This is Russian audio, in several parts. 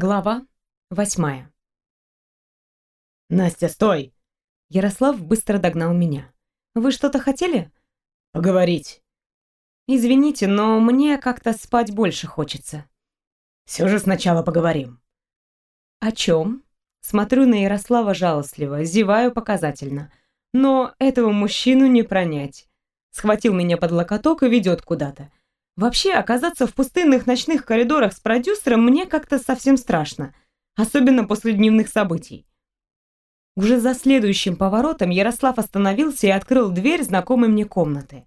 Глава восьмая. «Настя, стой!» Ярослав быстро догнал меня. «Вы что-то хотели?» «Поговорить». «Извините, но мне как-то спать больше хочется». «Все же сначала поговорим». «О чем?» Смотрю на Ярослава жалостливо, зеваю показательно. Но этого мужчину не пронять. Схватил меня под локоток и ведет куда-то. Вообще, оказаться в пустынных ночных коридорах с продюсером мне как-то совсем страшно, особенно после дневных событий. Уже за следующим поворотом Ярослав остановился и открыл дверь знакомой мне комнаты.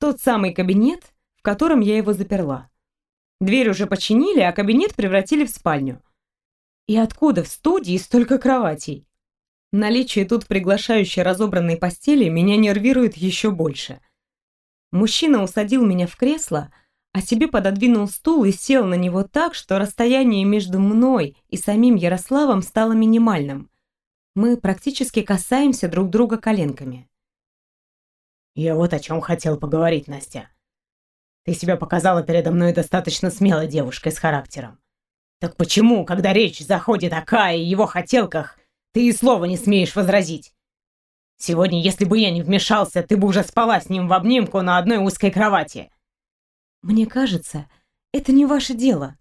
Тот самый кабинет, в котором я его заперла. Дверь уже починили, а кабинет превратили в спальню. И откуда в студии столько кроватей? Наличие тут приглашающей разобранной постели меня нервирует еще больше. Мужчина усадил меня в кресло, а себе пододвинул стул и сел на него так, что расстояние между мной и самим Ярославом стало минимальным. Мы практически касаемся друг друга коленками. «Я вот о чем хотел поговорить, Настя. Ты себя показала передо мной достаточно смелой девушкой с характером. Так почему, когда речь заходит о Кае и его хотелках, ты и слова не смеешь возразить? Сегодня, если бы я не вмешался, ты бы уже спала с ним в обнимку на одной узкой кровати. Мне кажется, это не ваше дело.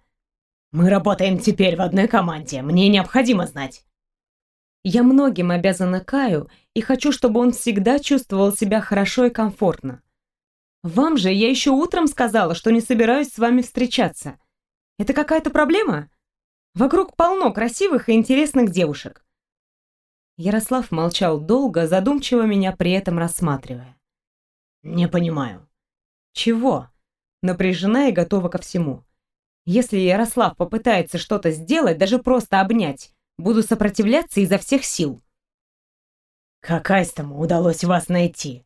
Мы работаем теперь в одной команде. Мне необходимо знать. Я многим обязана Каю и хочу, чтобы он всегда чувствовал себя хорошо и комфортно. Вам же я еще утром сказала, что не собираюсь с вами встречаться. Это какая-то проблема? Вокруг полно красивых и интересных девушек. Ярослав молчал долго, задумчиво меня при этом рассматривая. «Не понимаю». «Чего?» Напряжена и готова ко всему. Если Ярослав попытается что-то сделать, даже просто обнять, буду сопротивляться изо всех сил. «Как Айстому удалось вас найти?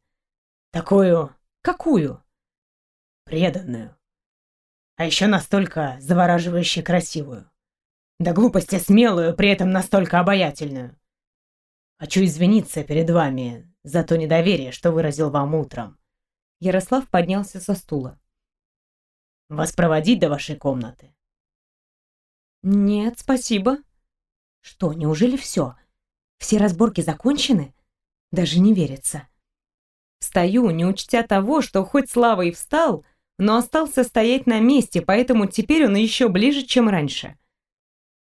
Такую...» «Какую?» «Преданную. А еще настолько завораживающе красивую. До глупости смелую, при этом настолько обаятельную. Хочу извиниться перед вами за то недоверие, что выразил вам утром. Ярослав поднялся со стула. Вас проводить до вашей комнаты? Нет, спасибо. Что, неужели все? Все разборки закончены? Даже не верится. Встаю, не учтя того, что хоть Слава и встал, но остался стоять на месте, поэтому теперь он еще ближе, чем раньше.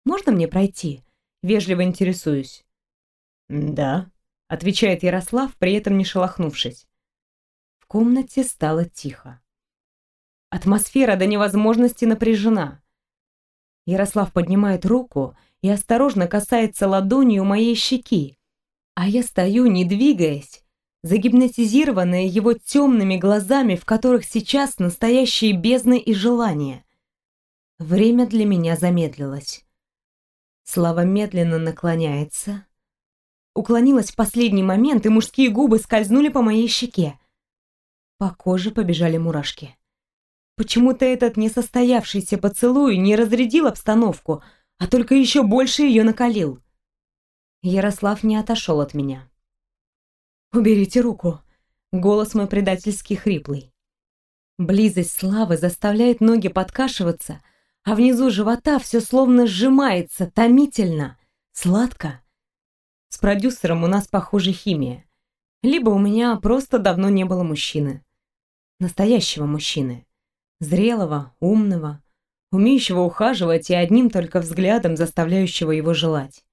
Можно мне пройти? Вежливо интересуюсь. «Да», — отвечает Ярослав, при этом не шелохнувшись. В комнате стало тихо. Атмосфера до невозможности напряжена. Ярослав поднимает руку и осторожно касается ладонью моей щеки, а я стою, не двигаясь, загипнотизированная его темными глазами, в которых сейчас настоящие бездны и желания. Время для меня замедлилось. Слава медленно наклоняется, Уклонилась в последний момент, и мужские губы скользнули по моей щеке. По коже побежали мурашки. Почему-то этот несостоявшийся поцелуй не разрядил обстановку, а только еще больше ее накалил. Ярослав не отошел от меня. «Уберите руку!» Голос мой предательский хриплый. Близость Славы заставляет ноги подкашиваться, а внизу живота все словно сжимается, томительно, сладко. С продюсером у нас, похоже, химия. Либо у меня просто давно не было мужчины. Настоящего мужчины. Зрелого, умного, умеющего ухаживать и одним только взглядом заставляющего его желать.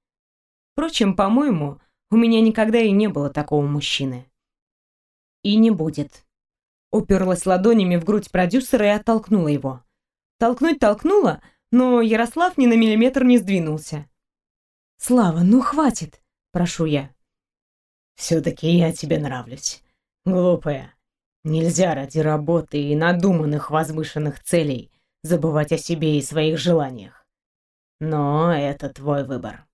Впрочем, по-моему, у меня никогда и не было такого мужчины. И не будет. Уперлась ладонями в грудь продюсера и оттолкнула его. Толкнуть толкнула, но Ярослав ни на миллиметр не сдвинулся. «Слава, ну хватит!» Прошу я. «Все-таки я тебе нравлюсь, глупая. Нельзя ради работы и надуманных возвышенных целей забывать о себе и своих желаниях. Но это твой выбор».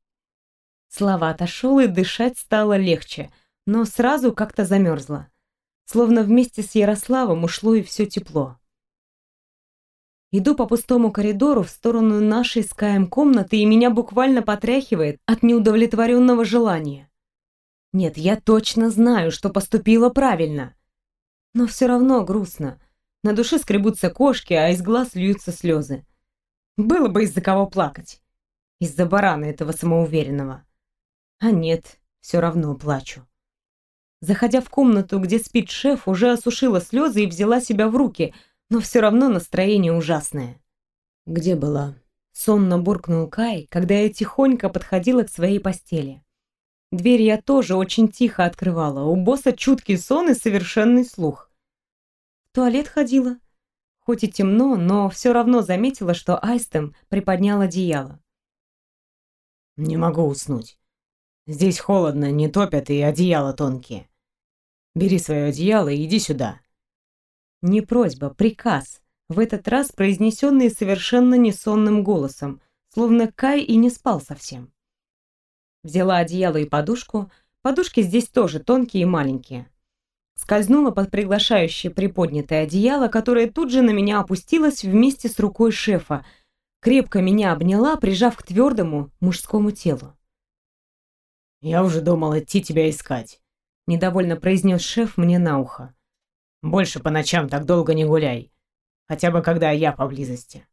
Слова отошел, и дышать стало легче, но сразу как-то замерзло. Словно вместе с Ярославом ушло и все тепло. Иду по пустому коридору в сторону нашей с Каем комнаты, и меня буквально потряхивает от неудовлетворенного желания. Нет, я точно знаю, что поступила правильно. Но все равно грустно. На душе скребутся кошки, а из глаз льются слезы. Было бы из-за кого плакать. Из-за барана этого самоуверенного. А нет, все равно плачу. Заходя в комнату, где спит шеф, уже осушила слезы и взяла себя в руки, но все равно настроение ужасное. «Где была?» Сонно буркнул Кай, когда я тихонько подходила к своей постели. Дверь я тоже очень тихо открывала. У босса чуткий сон и совершенный слух. В туалет ходила. Хоть и темно, но все равно заметила, что Айстем приподнял одеяло. «Не могу уснуть. Здесь холодно, не топят и одеяла тонкие. Бери свое одеяло и иди сюда». Не просьба, приказ, в этот раз произнесенный совершенно несонным голосом, словно Кай и не спал совсем. Взяла одеяло и подушку, подушки здесь тоже тонкие и маленькие. Скользнула под приглашающее приподнятое одеяло, которое тут же на меня опустилось вместе с рукой шефа, крепко меня обняла, прижав к твердому мужскому телу. «Я уже думал идти тебя искать», — недовольно произнес шеф мне на ухо. «Больше по ночам так долго не гуляй, хотя бы когда я поблизости».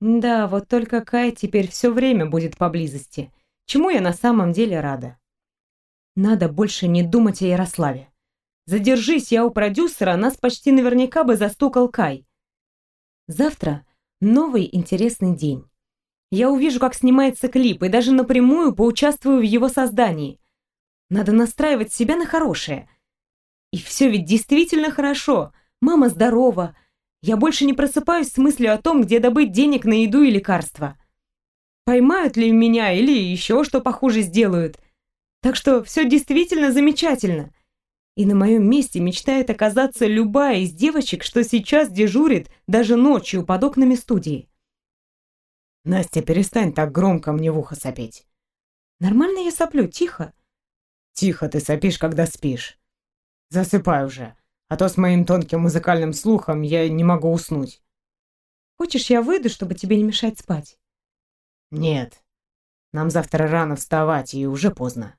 Да, вот только Кай теперь все время будет поблизости, чему я на самом деле рада. Надо больше не думать о Ярославе. Задержись я у продюсера, нас почти наверняка бы застукал Кай. Завтра новый интересный день. Я увижу, как снимается клип, и даже напрямую поучаствую в его создании. Надо настраивать себя на хорошее. И все ведь действительно хорошо. Мама здорова. Я больше не просыпаюсь с мыслью о том, где добыть денег на еду и лекарства. Поймают ли меня или еще что похуже сделают. Так что все действительно замечательно и на моем месте мечтает оказаться любая из девочек, что сейчас дежурит даже ночью под окнами студии. «Настя, перестань так громко мне в ухо сопеть». «Нормально я соплю, тихо». «Тихо ты сопишь, когда спишь. Засыпай уже, а то с моим тонким музыкальным слухом я не могу уснуть». «Хочешь, я выйду, чтобы тебе не мешать спать?» «Нет, нам завтра рано вставать, и уже поздно».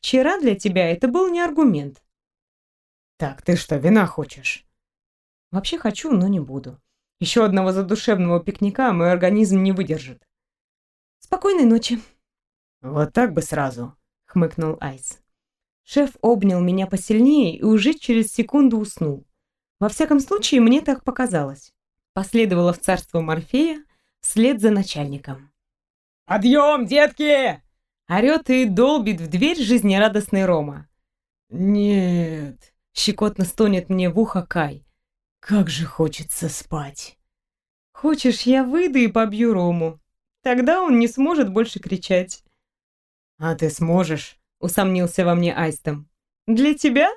Вчера для тебя это был не аргумент. Так, ты что, вина хочешь? Вообще хочу, но не буду. Еще одного задушевного пикника мой организм не выдержит. Спокойной ночи. Вот так бы сразу, хмыкнул Айс. Шеф обнял меня посильнее и уже через секунду уснул. Во всяком случае, мне так показалось. Последовала в царство Морфея вслед за начальником. «Подъем, детки!» Орет и долбит в дверь жизнерадостный Рома. «Нет», — щекотно стонет мне в ухо Кай. «Как же хочется спать». «Хочешь, я выйду и побью Рому? Тогда он не сможет больше кричать». «А ты сможешь?» — усомнился во мне Айстом. «Для тебя?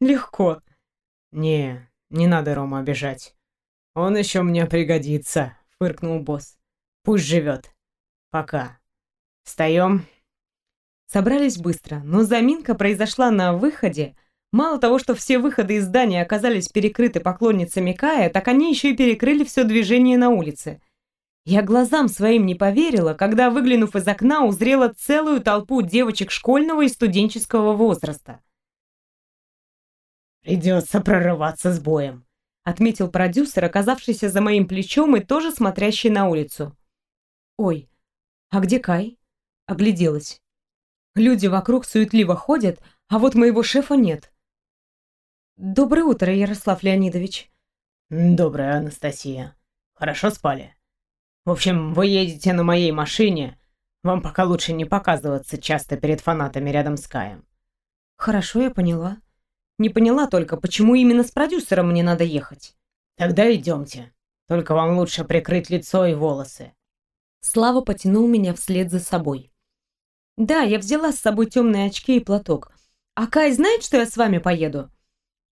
Легко». «Не, не надо Рому обижать. Он еще мне пригодится», — фыркнул босс. «Пусть живет. Пока. Встаем». Собрались быстро, но заминка произошла на выходе. Мало того, что все выходы из здания оказались перекрыты поклонницами Кая, так они еще и перекрыли все движение на улице. Я глазам своим не поверила, когда, выглянув из окна, узрела целую толпу девочек школьного и студенческого возраста. «Придется прорываться с боем», — отметил продюсер, оказавшийся за моим плечом и тоже смотрящий на улицу. «Ой, а где Кай?» — огляделась. Люди вокруг суетливо ходят, а вот моего шефа нет. Доброе утро, Ярослав Леонидович. Доброе, Анастасия. Хорошо спали? В общем, вы едете на моей машине. Вам пока лучше не показываться часто перед фанатами рядом с Каем. Хорошо, я поняла. Не поняла только, почему именно с продюсером мне надо ехать. Тогда идемте. Только вам лучше прикрыть лицо и волосы. Слава потянул меня вслед за собой. «Да, я взяла с собой темные очки и платок. А Кай знает, что я с вами поеду?»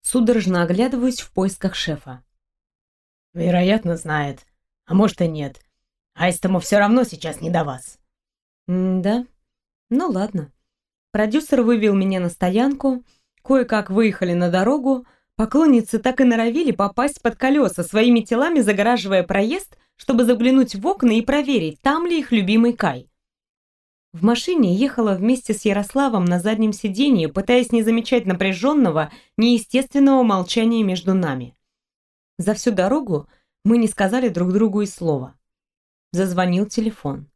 Судорожно оглядываюсь в поисках шефа. «Вероятно, знает. А может и нет. Айстому все равно сейчас не до вас». М «Да? Ну ладно». Продюсер вывел меня на стоянку, кое-как выехали на дорогу, поклонницы так и норовили попасть под колеса, своими телами загораживая проезд, чтобы заглянуть в окна и проверить, там ли их любимый Кай. В машине ехала вместе с Ярославом на заднем сиденье, пытаясь не замечать напряженного, неестественного молчания между нами. За всю дорогу мы не сказали друг другу и слова. Зазвонил телефон.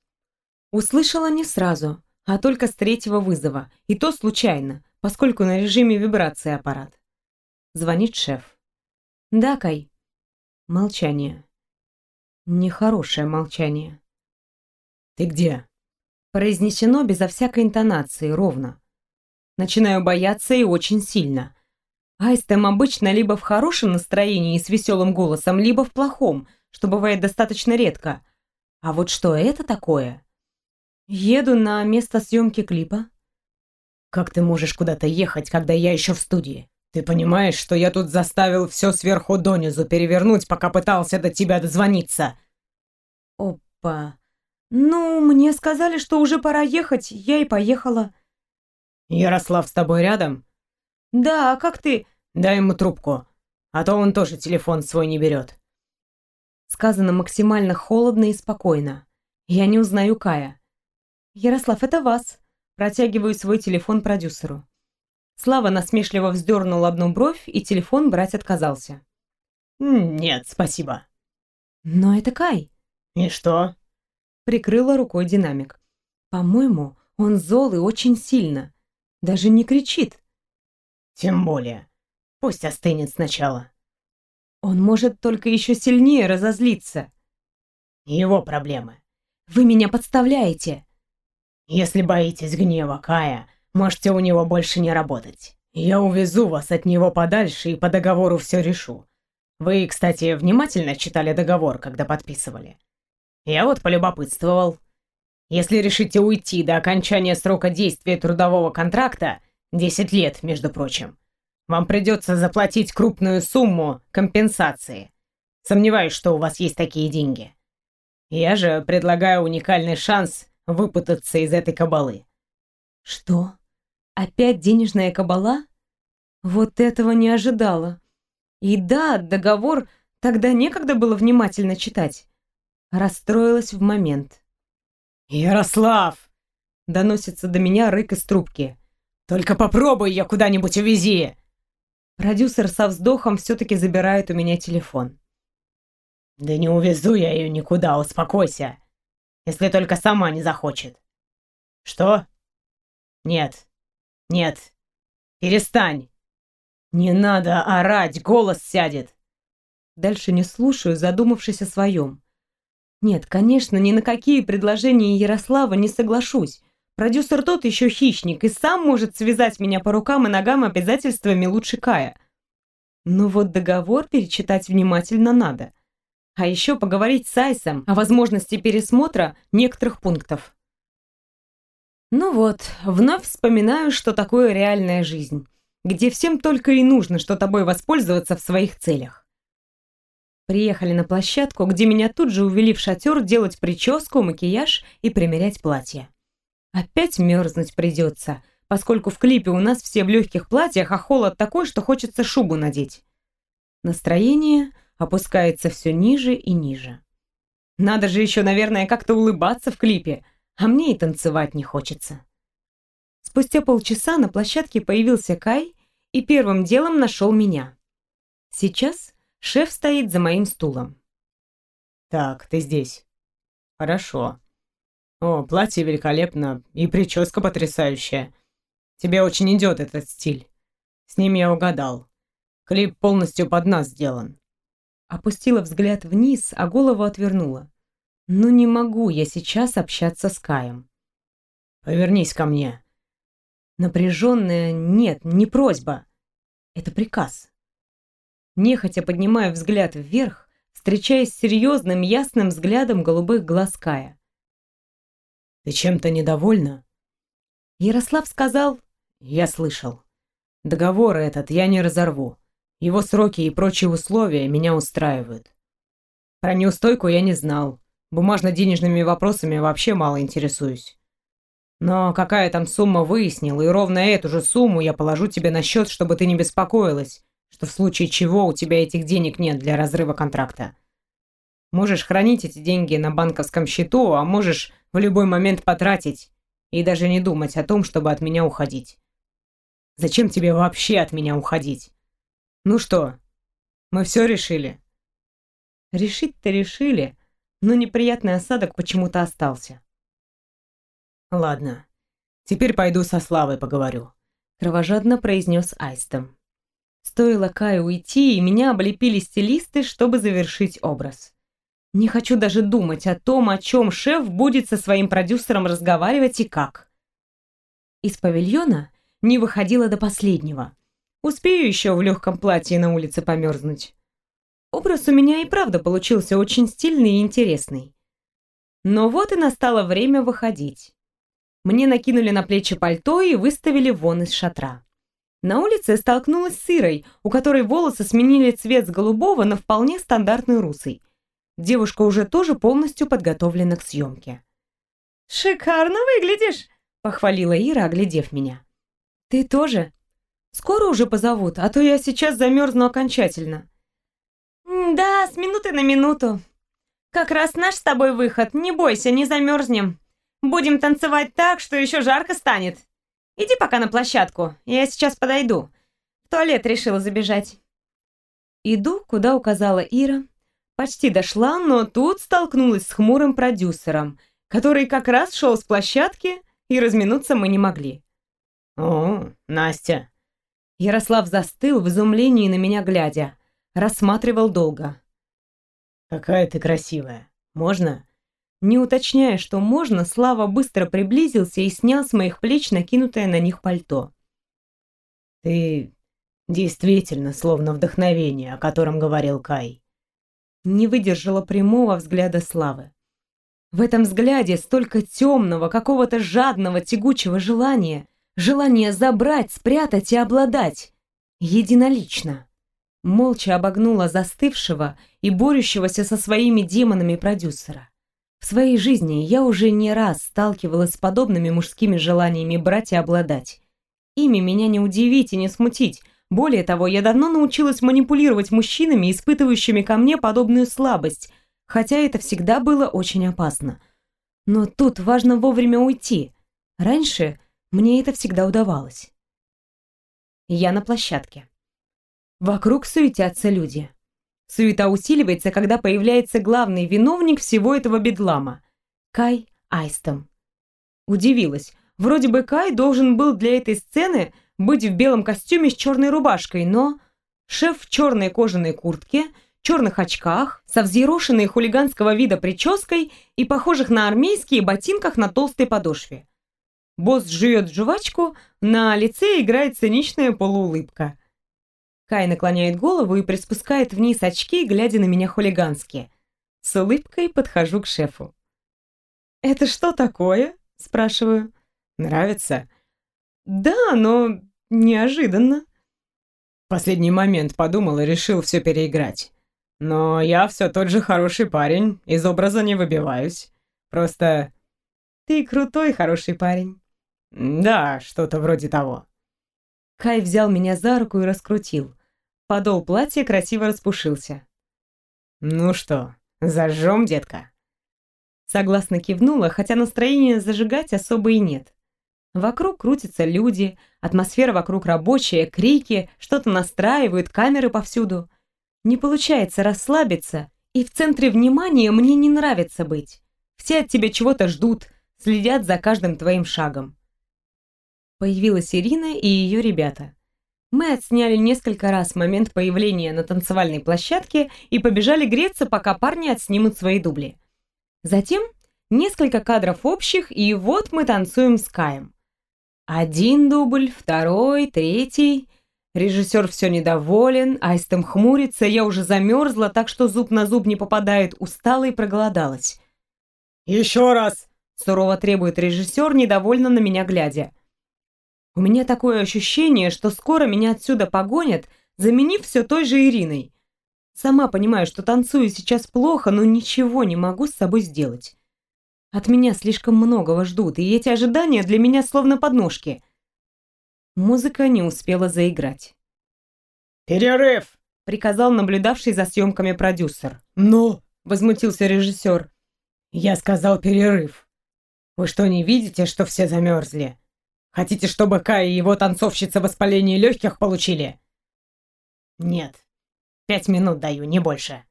Услышала не сразу, а только с третьего вызова, и то случайно, поскольку на режиме вибрации аппарат. Звонит шеф. «Да, Кай». Молчание. Нехорошее молчание. «Ты где?» Произнесено безо всякой интонации, ровно. Начинаю бояться и очень сильно. Айстем обычно либо в хорошем настроении и с веселым голосом, либо в плохом, что бывает достаточно редко. А вот что это такое? Еду на место съемки клипа. Как ты можешь куда-то ехать, когда я еще в студии? Ты понимаешь, что я тут заставил все сверху донизу перевернуть, пока пытался до тебя дозвониться? Опа. Ну, мне сказали, что уже пора ехать, я и поехала. Ярослав с тобой рядом? Да, а как ты? Дай ему трубку, а то он тоже телефон свой не берет. Сказано максимально холодно и спокойно. Я не узнаю Кая. «Ярослав, это вас!» Протягиваю свой телефон продюсеру. Слава насмешливо вздернул одну бровь, и телефон брать отказался. «Нет, спасибо». «Но это Кай». «И что?» Прикрыла рукой динамик. «По-моему, он зол и очень сильно. Даже не кричит». «Тем более. Пусть остынет сначала». «Он может только еще сильнее разозлиться». «Его проблемы». «Вы меня подставляете». Если боитесь гнева Кая, можете у него больше не работать. Я увезу вас от него подальше и по договору все решу. Вы, кстати, внимательно читали договор, когда подписывали? Я вот полюбопытствовал. Если решите уйти до окончания срока действия трудового контракта, 10 лет, между прочим, вам придется заплатить крупную сумму компенсации. Сомневаюсь, что у вас есть такие деньги. Я же предлагаю уникальный шанс выпутаться из этой кабалы. Что? Опять денежная кабала? Вот этого не ожидала. И да, договор тогда некогда было внимательно читать. Расстроилась в момент. «Ярослав!» — доносится до меня рык из трубки. «Только попробуй ее куда-нибудь увези!» Продюсер со вздохом все-таки забирает у меня телефон. «Да не увезу я ее никуда, успокойся если только сама не захочет. Что? Нет. Нет. Перестань. Не надо орать, голос сядет. Дальше не слушаю, задумавшись о своем. Нет, конечно, ни на какие предложения Ярослава не соглашусь. Продюсер тот еще хищник и сам может связать меня по рукам и ногам обязательствами лучше Кая. Но вот договор перечитать внимательно надо. А еще поговорить с Айсом о возможности пересмотра некоторых пунктов. Ну вот, вновь вспоминаю, что такое реальная жизнь, где всем только и нужно, что тобой воспользоваться в своих целях. Приехали на площадку, где меня тут же увели в шатер делать прическу, макияж и примерять платье. Опять мерзнуть придется, поскольку в клипе у нас все в легких платьях, а холод такой, что хочется шубу надеть. Настроение опускается все ниже и ниже. Надо же еще, наверное, как-то улыбаться в клипе, а мне и танцевать не хочется. Спустя полчаса на площадке появился Кай и первым делом нашел меня. Сейчас шеф стоит за моим стулом. «Так, ты здесь. Хорошо. О, платье великолепно и прическа потрясающая. Тебе очень идет этот стиль. С ним я угадал. Клип полностью под нас сделан. Опустила взгляд вниз, а голову отвернула. Ну не могу я сейчас общаться с Каем. Повернись ко мне. Напряженная нет, не просьба. Это приказ. Нехотя поднимаю взгляд вверх, встречаясь с серьезным, ясным взглядом голубых глаз Кая. «Ты чем-то недовольна?» Ярослав сказал... «Я слышал. Договор этот я не разорву. Его сроки и прочие условия меня устраивают. Про неустойку я не знал. Бумажно-денежными вопросами вообще мало интересуюсь. Но какая там сумма выяснил, и ровно эту же сумму я положу тебе на счет, чтобы ты не беспокоилась, что в случае чего у тебя этих денег нет для разрыва контракта. Можешь хранить эти деньги на банковском счету, а можешь в любой момент потратить и даже не думать о том, чтобы от меня уходить. Зачем тебе вообще от меня уходить? Ну что, мы все решили? Решить-то решили, но неприятный осадок почему-то остался. Ладно, теперь пойду со Славой поговорю. Кровожадно произнес Айстом. Стоило Каю уйти, и меня облепили стилисты, чтобы завершить образ. Не хочу даже думать о том, о чем шеф будет со своим продюсером разговаривать и как. Из павильона не выходила до последнего. Успею еще в легком платье на улице померзнуть. Образ у меня и правда получился очень стильный и интересный. Но вот и настало время выходить. Мне накинули на плечи пальто и выставили вон из шатра. На улице столкнулась с Ирой, у которой волосы сменили цвет с голубого на вполне стандартный русый. Девушка уже тоже полностью подготовлена к съемке. «Шикарно выглядишь!» — похвалила Ира, оглядев меня. «Ты тоже? Скоро уже позовут, а то я сейчас замерзну окончательно». «Да, с минуты на минуту. Как раз наш с тобой выход, не бойся, не замерзнем. Будем танцевать так, что еще жарко станет. Иди пока на площадку, я сейчас подойду. В туалет решила забежать». Иду, куда указала Ира. Почти дошла, но тут столкнулась с хмурым продюсером, который как раз шел с площадки, и разминуться мы не могли. «О, Настя!» Ярослав застыл в изумлении на меня глядя. Рассматривал долго. «Какая ты красивая! Можно?» Не уточняя, что можно, Слава быстро приблизился и снял с моих плеч накинутое на них пальто. «Ты действительно словно вдохновение, о котором говорил Кай». Не выдержала прямого взгляда Славы. В этом взгляде столько темного, какого-то жадного, тягучего желания. Желание забрать, спрятать и обладать. Единолично. Молча обогнула застывшего и борющегося со своими демонами продюсера. В своей жизни я уже не раз сталкивалась с подобными мужскими желаниями брать и обладать. Ими меня не удивить и не смутить. Более того, я давно научилась манипулировать мужчинами, испытывающими ко мне подобную слабость, хотя это всегда было очень опасно. Но тут важно вовремя уйти. Раньше мне это всегда удавалось. Я на площадке. Вокруг суетятся люди. Суета усиливается, когда появляется главный виновник всего этого бедлама – Кай Айстом. Удивилась. Вроде бы Кай должен был для этой сцены быть в белом костюме с черной рубашкой, но шеф в черной кожаной куртке, черных очках, со взъерошенной хулиганского вида прической и похожих на армейские ботинках на толстой подошве. Босс жует жвачку, на лице играет циничная полуулыбка. Кай наклоняет голову и приспускает вниз очки, глядя на меня хулигански. С улыбкой подхожу к шефу. «Это что такое?» – спрашиваю. «Нравится?» «Да, но неожиданно». В последний момент подумал и решил все переиграть. Но я все тот же хороший парень, из образа не выбиваюсь. Просто... Ты крутой хороший парень. Да, что-то вроде того. Кай взял меня за руку и раскрутил. Подол платья красиво распушился. «Ну что, зажжем, детка?» Согласно кивнула, хотя настроения зажигать особо и нет. Вокруг крутятся люди, атмосфера вокруг рабочая, крики, что-то настраивают, камеры повсюду. Не получается расслабиться, и в центре внимания мне не нравится быть. Все от тебя чего-то ждут, следят за каждым твоим шагом. Появилась Ирина и ее ребята. Мы отсняли несколько раз момент появления на танцевальной площадке и побежали греться, пока парни отснимут свои дубли. Затем несколько кадров общих, и вот мы танцуем с Каем. Один дубль, второй, третий. Режиссер все недоволен, Айстем хмурится, я уже замерзла, так что зуб на зуб не попадает, устала и проголодалась. «Еще раз!» – сурово требует режиссер, недовольно на меня глядя. У меня такое ощущение, что скоро меня отсюда погонят, заменив все той же Ириной. Сама понимаю, что танцую сейчас плохо, но ничего не могу с собой сделать. От меня слишком многого ждут, и эти ожидания для меня словно подножки. Музыка не успела заиграть. «Перерыв!» — приказал наблюдавший за съемками продюсер. «Ну?» — возмутился режиссер. «Я сказал перерыв. Вы что, не видите, что все замерзли? Хотите, чтобы Кай и его танцовщица воспаление легких получили? Нет. Пять минут даю, не больше.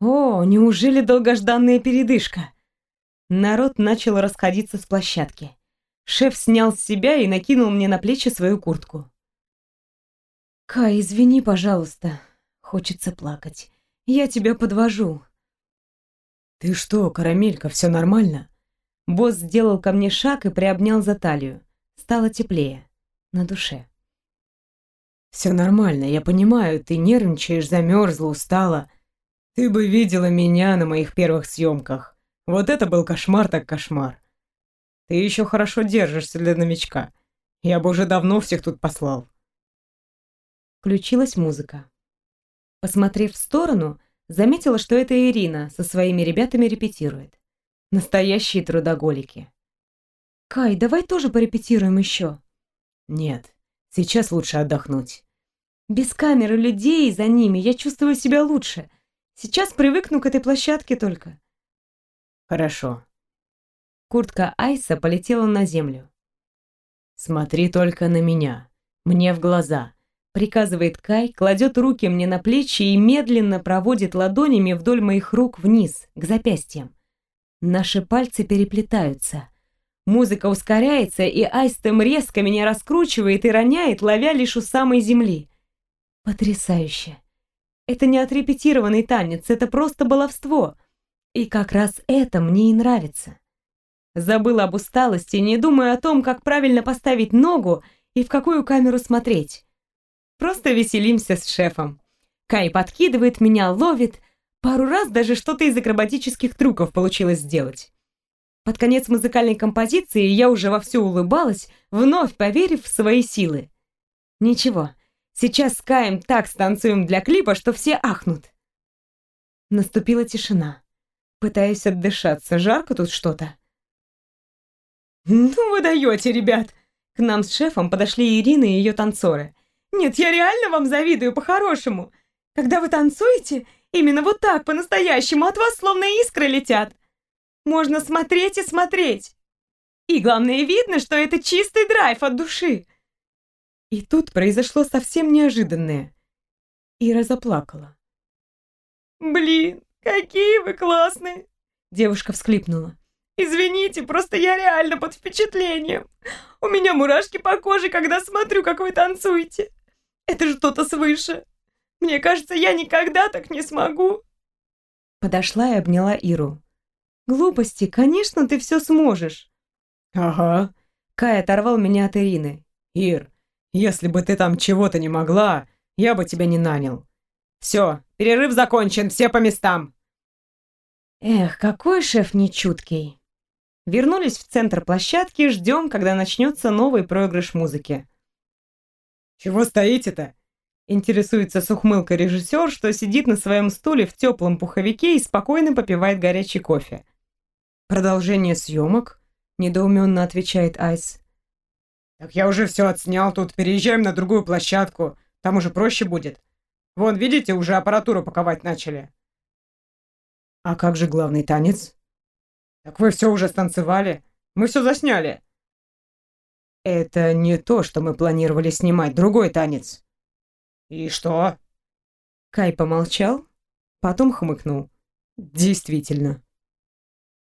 О, неужели долгожданная передышка? Народ начал расходиться с площадки. Шеф снял с себя и накинул мне на плечи свою куртку. «Кай, извини, пожалуйста. Хочется плакать. Я тебя подвожу». «Ты что, карамелька, все нормально?» Босс сделал ко мне шаг и приобнял за талию. Стало теплее. На душе. «Все нормально, я понимаю, ты нервничаешь, замерзла, устала. Ты бы видела меня на моих первых съемках. Вот это был кошмар так кошмар. Ты еще хорошо держишься для новичка. Я бы уже давно всех тут послал». Включилась музыка. Посмотрев в сторону, заметила, что это Ирина со своими ребятами репетирует. Настоящие трудоголики. «Кай, давай тоже порепетируем еще». «Нет, сейчас лучше отдохнуть». «Без камеры людей за ними я чувствую себя лучше. Сейчас привыкну к этой площадке только». «Хорошо». Куртка Айса полетела на землю. «Смотри только на меня. Мне в глаза приказывает Кай, кладет руки мне на плечи и медленно проводит ладонями вдоль моих рук вниз, к запястьям. Наши пальцы переплетаются. Музыка ускоряется, и Айстем резко меня раскручивает и роняет, ловя лишь у самой земли. Потрясающе. Это не отрепетированный танец, это просто баловство. И как раз это мне и нравится. Забыла об усталости, не думая о том, как правильно поставить ногу и в какую камеру смотреть. Просто веселимся с шефом. Кай подкидывает меня, ловит. Пару раз даже что-то из акробатических трюков получилось сделать. Под конец музыкальной композиции я уже вовсю улыбалась, вновь поверив в свои силы. Ничего, сейчас с Каем так станцуем для клипа, что все ахнут. Наступила тишина. Пытаюсь отдышаться, жарко тут что-то. «Ну вы даете, ребят!» К нам с шефом подошли Ирина и ее танцоры. Нет, я реально вам завидую по-хорошему. Когда вы танцуете, именно вот так, по-настоящему, от вас словно искры летят. Можно смотреть и смотреть. И главное, видно, что это чистый драйв от души. И тут произошло совсем неожиданное. Ира заплакала. «Блин, какие вы классные!» Девушка всклипнула. «Извините, просто я реально под впечатлением. У меня мурашки по коже, когда смотрю, как вы танцуете. Это что-то свыше. Мне кажется, я никогда так не смогу. Подошла и обняла Иру. Глупости, конечно, ты все сможешь. Ага. Кай оторвал меня от Ирины. Ир, если бы ты там чего-то не могла, я бы тебя не нанял. Все, перерыв закончен, все по местам. Эх, какой шеф нечуткий. Вернулись в центр площадки, ждем, когда начнется новый проигрыш музыки. «Чего стоите-то?» Интересуется с ухмылкой режиссер, что сидит на своем стуле в теплом пуховике и спокойно попивает горячий кофе. «Продолжение съемок?» – недоуменно отвечает Айс. «Так я уже все отснял тут, переезжаем на другую площадку, там уже проще будет. Вон, видите, уже аппаратуру паковать начали». «А как же главный танец?» «Так вы все уже станцевали, мы все засняли». Это не то, что мы планировали снимать, другой танец. И что? Кай помолчал, потом хмыкнул. Действительно.